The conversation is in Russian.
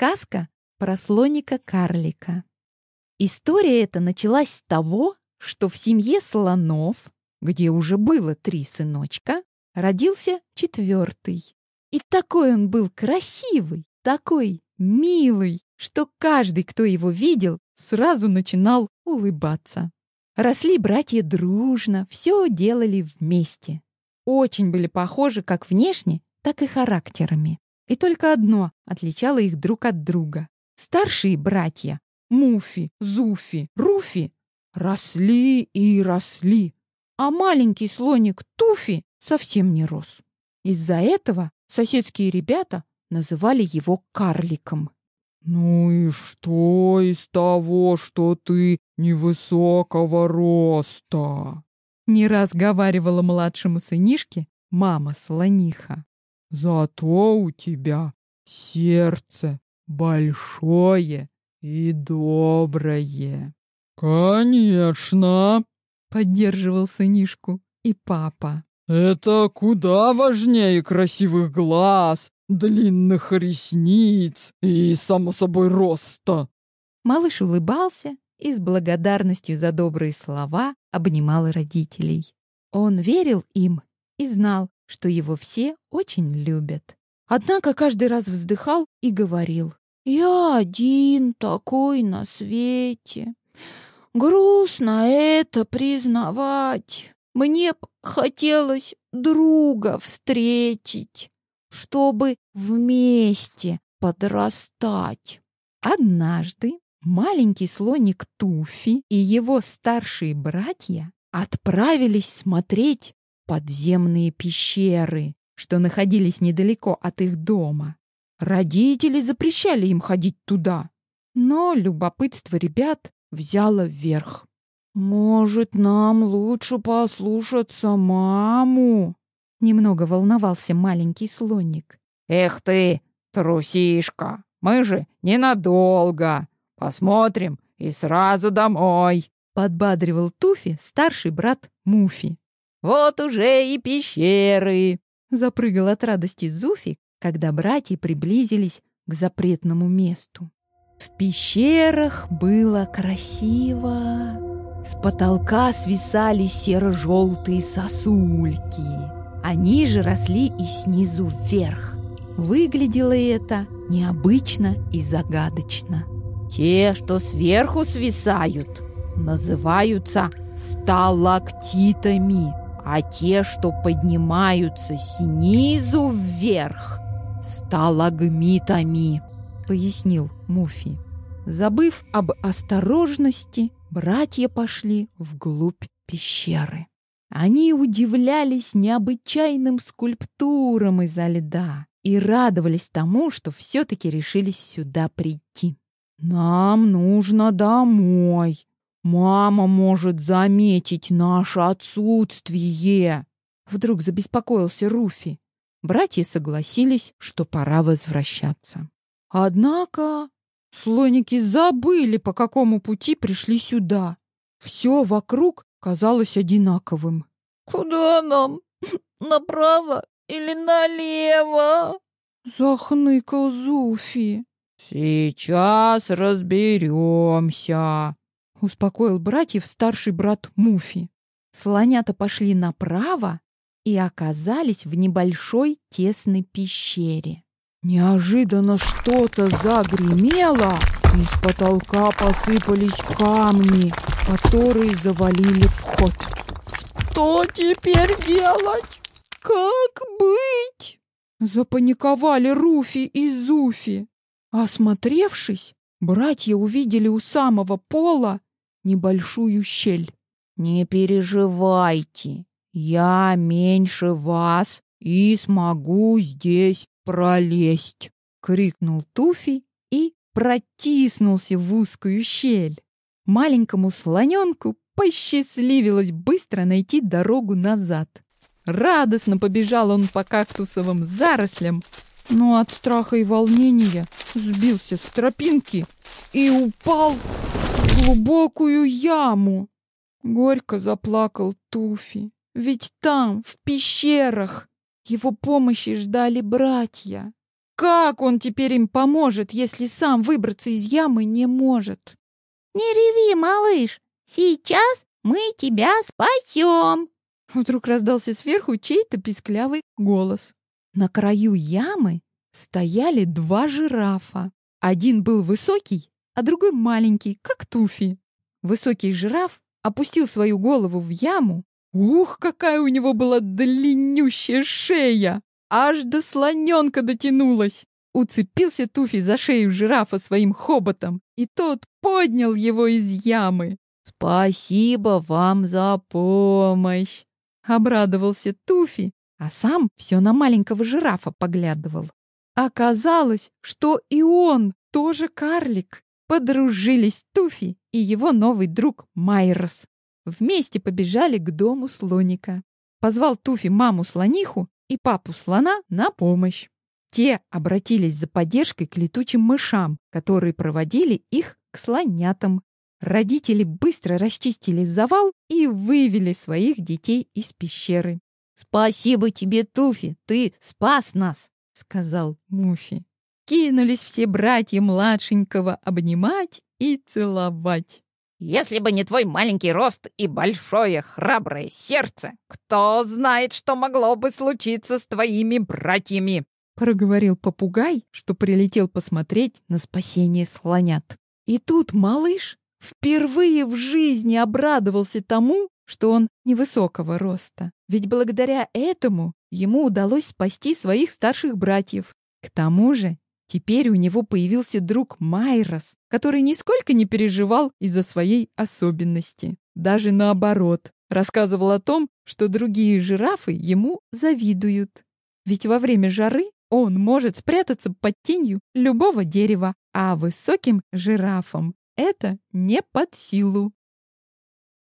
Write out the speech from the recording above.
Сказка про слоника-карлика. История эта началась с того, что в семье слонов, где уже было три сыночка, родился четвертый. И такой он был красивый, такой милый, что каждый, кто его видел, сразу начинал улыбаться. Росли братья дружно, все делали вместе. Очень были похожи как внешне, так и характерами. И только одно отличало их друг от друга. Старшие братья Муфи, Зуфи, Руфи росли и росли, а маленький слоник Туфи совсем не рос. Из-за этого соседские ребята называли его карликом. «Ну и что из того, что ты невысокого роста?» Не раз говаривала младшему сынишке мама-слониха. Зато у тебя сердце большое и доброе. Конечно, поддерживал сынишку и папа. Это куда важнее красивых глаз, длинных ресниц и, само собой, роста. Малыш улыбался и с благодарностью за добрые слова обнимал родителей. Он верил им и знал, что его все очень любят. Однако каждый раз вздыхал и говорил, «Я один такой на свете. Грустно это признавать. Мне б хотелось друга встретить, чтобы вместе подрастать». Однажды маленький слоник Туфи и его старшие братья отправились смотреть подземные пещеры, что находились недалеко от их дома. Родители запрещали им ходить туда, но любопытство ребят взяло вверх. «Может, нам лучше послушаться маму?» Немного волновался маленький слоник. «Эх ты, трусишка, мы же ненадолго. Посмотрим и сразу домой!» Подбадривал Туфи старший брат Муфи. Вот уже и пещеры!» Запрыгал от радости Зуфи, когда братья приблизились к запретному месту. В пещерах было красиво. С потолка свисали серо-желтые сосульки. Они же росли и снизу вверх. Выглядело это необычно и загадочно. Те, что сверху свисают, называются сталактитами а те, что поднимаются снизу вверх, сталагмитами, пояснил Муфи. Забыв об осторожности, братья пошли вглубь пещеры. Они удивлялись необычайным скульптурам изо льда и радовались тому, что все-таки решились сюда прийти. «Нам нужно домой», Мама может заметить наше отсутствие. Вдруг забеспокоился Руфи. Братья согласились, что пора возвращаться. Однако слоники забыли, по какому пути пришли сюда. Все вокруг казалось одинаковым. «Куда нам? Направо или налево?» Захныкал Зуфи. «Сейчас разберемся», успокоил братьев старший брат Муфи. Слонята пошли направо и оказались в небольшой тесной пещере. Неожиданно что-то загремело, и с потолка посыпались камни, которые завалили вход. «Что теперь делать? Как быть?» Запаниковали Руфи и Зуфи. Осмотревшись, братья увидели у самого пола небольшую щель. «Не переживайте, я меньше вас и смогу здесь пролезть!» — крикнул Туфи и протиснулся в узкую щель. Маленькому слоненку посчастливилось быстро найти дорогу назад. Радостно побежал он по кактусовым зарослям, но от страха и волнения сбился с тропинки и упал глубокую яму. Горько заплакал Туфи. Ведь там, в пещерах, его помощи ждали братья. как он теперь им поможет, если сам выбраться из ямы не может? Не реви, малыш, сейчас мы тебя спасем. Вдруг раздался сверху чей-то писклявый голос. На краю ямы стояли два жирафа. Один был высокий, а другой маленький, как туфи. Высокий жираф опустил свою голову в яму. Ух, какая у него была длиннющая шея! Аж до слоненка дотянулась. Уцепился Туфи за шею жирафа своим хоботом, и тот поднял его из ямы. «Спасибо вам за помощь!» — обрадовался Туфи, а сам все на маленького жирафа поглядывал. Оказалось, что и он тоже карлик. Подружились Туфи и его новый друг Майрос. Вместе побежали к дому слоника. Позвал Туфи маму-слониху и папу-слона на помощь. Те обратились за поддержкой к летучим мышам, которые проводили их к слонятам. Родители быстро расчистили завал и вывели своих детей из пещеры. «Спасибо тебе, Туфи, ты спас нас!» — сказал Муфи. Кинулись все братья младшенького обнимать и целовать. Если бы не твой маленький рост и большое храброе сердце, кто знает, что могло бы случиться с твоими братьями!» проговорил попугай, что прилетел посмотреть на спасение слонят. И тут малыш впервые в жизни обрадовался тому, что он невысокого роста. Ведь благодаря этому ему удалось спасти своих старших братьев. К тому же Теперь у него появился друг Майрос, который нисколько не переживал из-за своей особенности. Даже наоборот, рассказывал о том, что другие жирафы ему завидуют. Ведь во время жары он может спрятаться под тенью любого дерева, а высоким жирафам это не под силу.